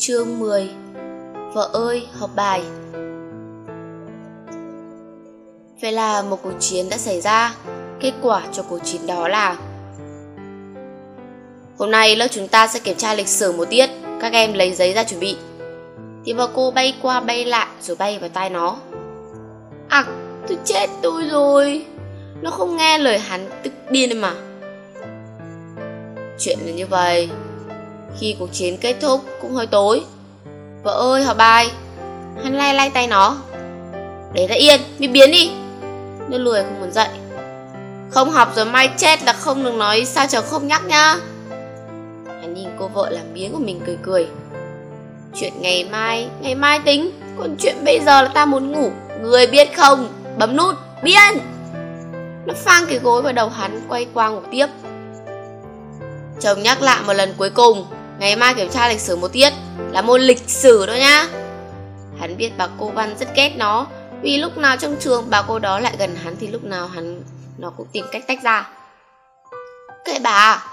Chương 10 Vợ ơi, học bài. Vậy là một cuộc chiến đã xảy ra. Kết quả cho cuộc chiến đó là Hôm nay lớp chúng ta sẽ kiểm tra lịch sử một tiết. Các em lấy giấy ra chuẩn bị. Thì bà cô bay qua bay lại rồi bay vào tai nó. À, tôi chết tôi rồi. Nó không nghe lời hắn tức điên mà. Chuyện là như vậy. Khi cuộc chiến kết thúc cũng hơi tối. Vợ ơi học bài Hắn lay lay tay nó. Để ra yên, đi biến đi. Nó lười không muốn dậy. Không học rồi mai chết là không được nói sao chờ không nhắc nhá. Hắn nhìn cô vợ làm biếng của mình cười cười. Chuyện ngày mai, ngày mai tính. Còn chuyện bây giờ là ta muốn ngủ. Người biết không, bấm nút, biên Nó phang cái gối vào đầu hắn Quay qua ngủ tiếp. Chồng nhắc lại một lần cuối cùng Ngày mai kiểm tra lịch sử một tiết Là môn lịch sử đó nhá. Hắn biết bà cô Văn rất ghét nó Vì lúc nào trong trường bà cô đó lại gần hắn Thì lúc nào hắn nó cũng tìm cách tách ra. Kệ bà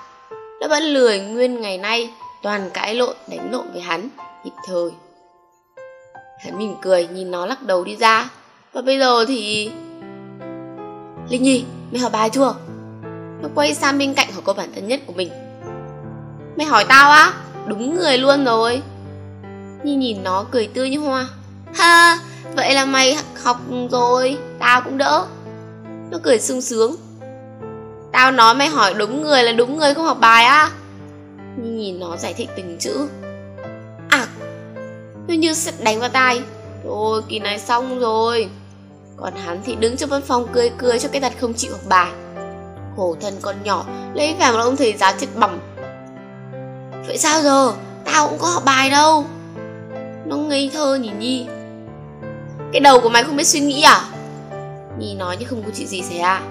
Nó vẫn lười nguyên ngày nay Toàn cãi lộn đánh lộn với hắn Kịp thời. Hắn mỉm cười nhìn nó lắc đầu đi ra. Và bây giờ thì Linh Nhi, mày hỏi bài chưa? Nó quay sang bên cạnh hỏi cô bản thân nhất của mình. Mày hỏi tao á? Đúng người luôn rồi. Nhi nhìn nó cười tươi như hoa. Ha, vậy là mày học rồi Tao cũng đỡ. Nó cười sung sướng. Tao nói mày hỏi đúng người là đúng người không học bài á. Nhi nhìn nó giải thích từng chữ. À Nó như sẽ đánh vào tai. Thôi kỳ này xong rồi. Còn hắn thì đứng trong văn phòng cười cười cho cái thật không chịu học bài. Khổ thân con nhỏ Lấy vàng là ông thầy giáo chết bỏng Vậy sao giờ? Tao cũng có học bài đâu. Nó ngây thơ nhìn Nhi. Cái đầu của mày không biết suy nghĩ à? Nhi nói như không có chuyện gì xảy ra.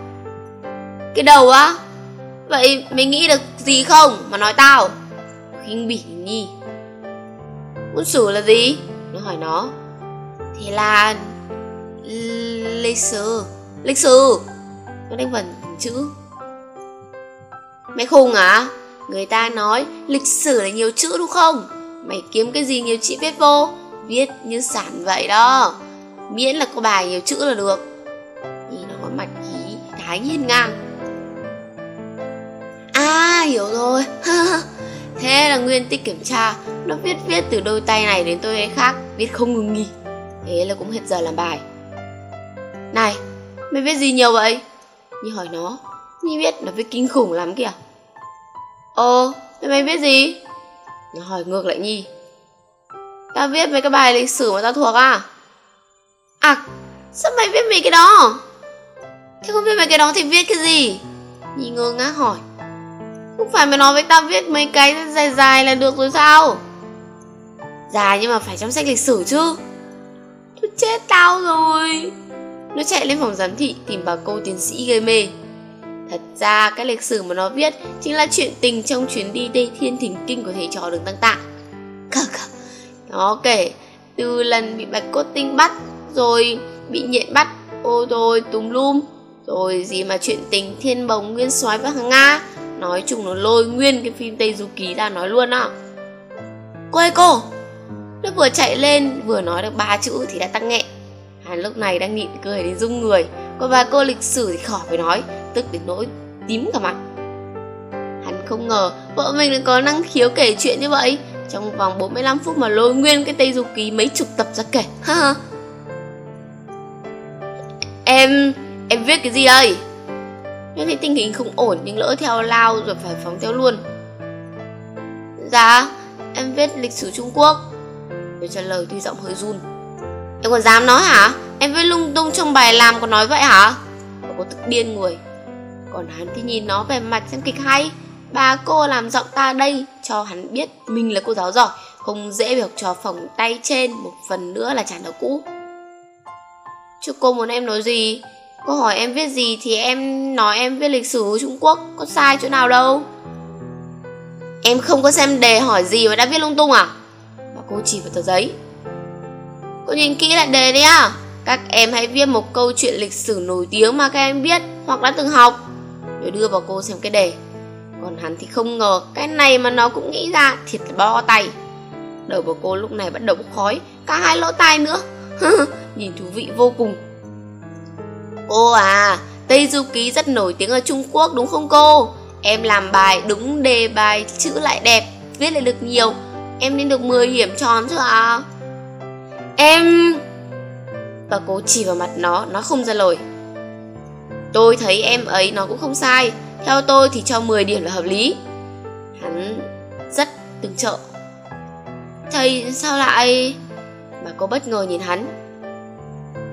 Cái đầu á? Vậy mày nghĩ được gì không? Mà nói tao. Khinh bỉ Nhi. Muốn xử là gì? Nó hỏi nó. Thì là Lịch sử Lịch sử Nó đánh vần chữ. Mày khùng à? Người ta nói lịch sử là nhiều chữ đúng không? Mày kiếm cái gì nhiều chữ viết vô? Viết như sản vậy đó. Miễn là có bài nhiều chữ là được. Nhìn nó có mặt khí Thái nhiên ngang À hiểu rồi. Thế là nguyên tích kiểm tra, Nó viết viết từ đôi tay này đến đôi tay khác, Viết không ngừng nghỉ. Thế là cũng hết giờ làm bài. Này, Mày viết gì nhiều vậy? Nhi hỏi nó Nhi viết nó viết kinh khủng lắm kìa. Ồ Thế mày viết gì? Nó hỏi ngược lại Nhi. Tao viết mấy cái bài lịch sử mà tao thuộc à? À Sao mày viết mấy cái đó? Thế không biết mấy cái đó thì viết cái gì? Nhi ngơ ngác hỏi. Không phải mày nói với tao viết mấy cái dài dài là được rồi sao? Dài nhưng mà phải trong sách lịch sử chứ. Tôi chết tao rồi. Nó chạy lên phòng giám thị tìm bà cô tiến sĩ gây mê Thật ra cái lịch sử mà nó viết chính là chuyện tình trong chuyến đi Tây Thiên Thỉnh Kinh của thầy trò đường Tăng Tạ. Nó kể từ lần bị bạch cốt tinh bắt, rồi bị nhện bắt, ô rồi tùm lum, rồi gì mà chuyện tình thiên bồng nguyên soái và hàng Nga. Nói chung nó lôi nguyên cái phim Tây Du Ký ra nói luôn á. Cô ơi cô! Nó vừa chạy lên vừa nói được ba chữ thì đã tăng nghẹn. hàn lúc này đang nhịn cười đến rung người Còn bà cô lịch sử thì khỏi phải nói Tức đến nỗi tím cả mặt. Hắn không ngờ vợ mình lại có năng khiếu kể chuyện như vậy. Trong vòng 45 phút mà lôi nguyên cái Tây Du Ký mấy chục tập ra kể. Ha Em... em viết cái gì đây? Em thấy tình hình không ổn nhưng lỡ theo lao rồi phải phóng theo luôn. Dạ, em viết lịch sử Trung Quốc. Tôi trả lời tuy giọng hơi run. Em còn dám nói hả? Em viết lung tung trong bài làm còn nói vậy hả? Bà cô tức điên người. Còn hắn thì nhìn nó về mặt xem kịch hay. Bà cô làm giọng ta đây Cho hắn biết mình là cô giáo giỏi, Không dễ bị học trò phòng tay trên Một phần nữa là trả nợ cũ. Chứ cô muốn em nói gì? Cô hỏi em viết gì Thì em nói em viết lịch sử Trung Quốc, Có sai chỗ nào đâu. Em không có xem đề hỏi gì mà đã viết lung tung à? Bà cô chỉ vào tờ giấy. Cô nhìn kỹ lại đề đi à? Các em hãy viết một câu chuyện lịch sử nổi tiếng mà các em biết hoặc đã từng học. Rồi đưa vào cô xem cái đề. Còn hắn thì không ngờ cái này mà nó cũng nghĩ ra, thiệt là bo tay. Đầu của cô lúc này bắt đầu bốc khói, Cả hai lỗ tai nữa. Nhìn thú vị vô cùng. Cô à Tây Du Ký rất nổi tiếng ở Trung Quốc đúng không cô? Em làm bài đúng đề bài chữ lại đẹp, Viết lại được nhiều. Em nên được 10 điểm tròn chứ à Em Và cô chỉ vào mặt nó Nó không ra lời. Tôi thấy em ấy nó cũng không sai. Theo tôi thì cho 10 điểm là hợp lý. Hắn rất từng trợ. Thầy sao lại? Mà cô bất ngờ nhìn hắn.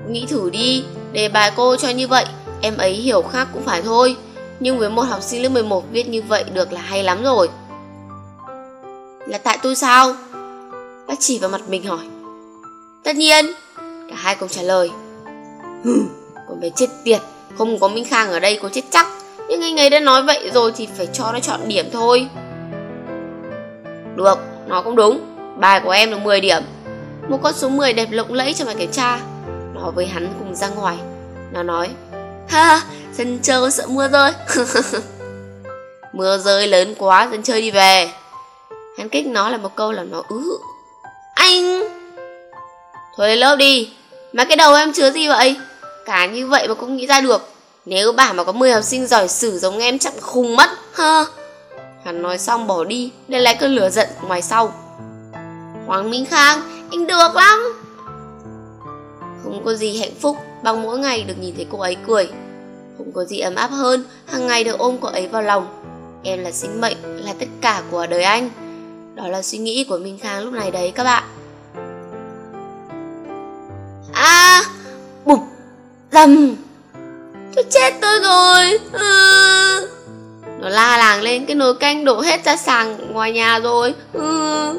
Nghĩ thử đi Đề bài cô cho như vậy Em ấy hiểu khác cũng phải thôi. Nhưng với một học sinh lớp 11 viết như vậy được là hay lắm rồi. Là tại tôi sao? Bác chỉ vào mặt mình hỏi. Tất nhiên Cả hai cùng trả lời. Hừ, con bé chết tiệt. Không có Minh Khang ở đây có chết chắc. Nhưng anh ấy đã nói vậy rồi thì phải cho nó chọn điểm thôi. Được, nó cũng đúng. Bài của em được 10 điểm. Một con số 10 đẹp lộng lẫy cho mày kiểm tra. Nó với hắn cùng ra ngoài. Nó nói Ha, dân chơi sợ mưa rơi. Mưa rơi lớn quá, dân chơi đi về. Hắn kích nó là một câu là nó ứ. Anh! Thôi lên lớp đi. Mà cái đầu em chứa gì vậy? Cả như vậy mà cũng nghĩ ra được. Nếu bà mà có 10 học sinh giỏi sử giống em chắc khùng mất, ha. Hắn nói xong bỏ đi, Để lại cơn lửa giận ngoài sau. Hoàng Minh Khang, Anh được lắm. Không có gì hạnh phúc, Bằng mỗi ngày được nhìn thấy cô ấy cười. Không có gì ấm áp hơn, hàng ngày được ôm cô ấy vào lòng. Em là sinh mệnh Là tất cả của đời anh. Đó là suy nghĩ của Minh Khang lúc này đấy, các bạn. Tâm. Tôi chết tôi rồi. Ừ. Nó la làng lên, cái nồi canh đổ hết ra sàn ngoài nhà rồi. Ừ.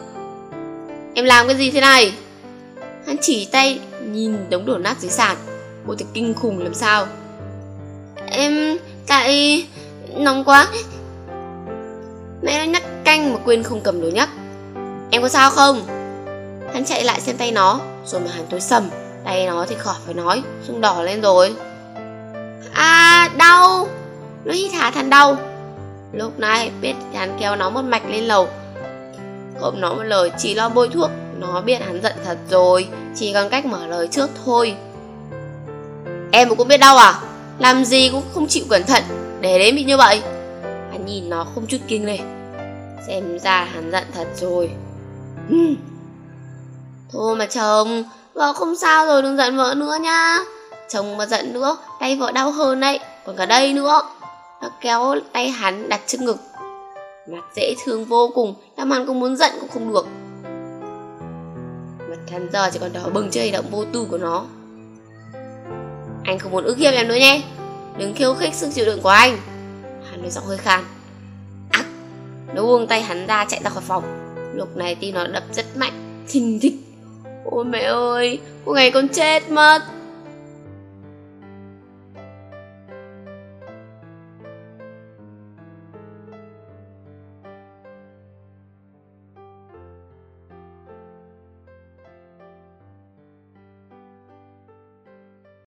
Em làm cái gì thế này? Hắn chỉ tay nhìn đống đổ nát dưới sàn. Ôi thật kinh khủng làm sao? Em, tại nóng quá. Mẹ nó nhắc canh mà quên không cầm đồ nhắc. Em có sao không? Hắn chạy lại xem tay nó, Rồi mà hắn tối sầm. Tay nó thì khỏi phải nói Sưng đỏ lên rồi. À đau. Nó hít hà thằng đau. Lúc này biết hắn kéo nó một mạch lên lầu. Không nói một lời chỉ lo bôi thuốc, Nó biết hắn giận thật rồi, Chỉ còn cách mở lời trước thôi. Em cũng biết đau à? Làm gì cũng không chịu cẩn thận Để đến bị như vậy. Hắn nhìn nó không chút kinh lệ Xem ra hắn giận thật rồi. Thôi mà chồng Vợ không sao rồi, đừng giận vợ nữa nha Chồng mà giận nữa, Tay vợ đau hơn đấy. Còn cả đây nữa. Nó kéo tay hắn đặt trước ngực. Mặt dễ thương vô cùng. Làm hắn cũng muốn giận cũng không được. Mặt hắn giờ chỉ còn đỏ bừng trước hành động vô tư của nó. Anh không muốn ức hiếp em nữa nhé. Đừng khiêu khích sức chịu đựng của anh. Hắn nói giọng hơi khàn Ác. Nó buông tay hắn ra chạy ra khỏi phòng. Lúc này tim nó đập rất mạnh. Thình thịch. Ôi mẹ ơi Một ngày con chết mất.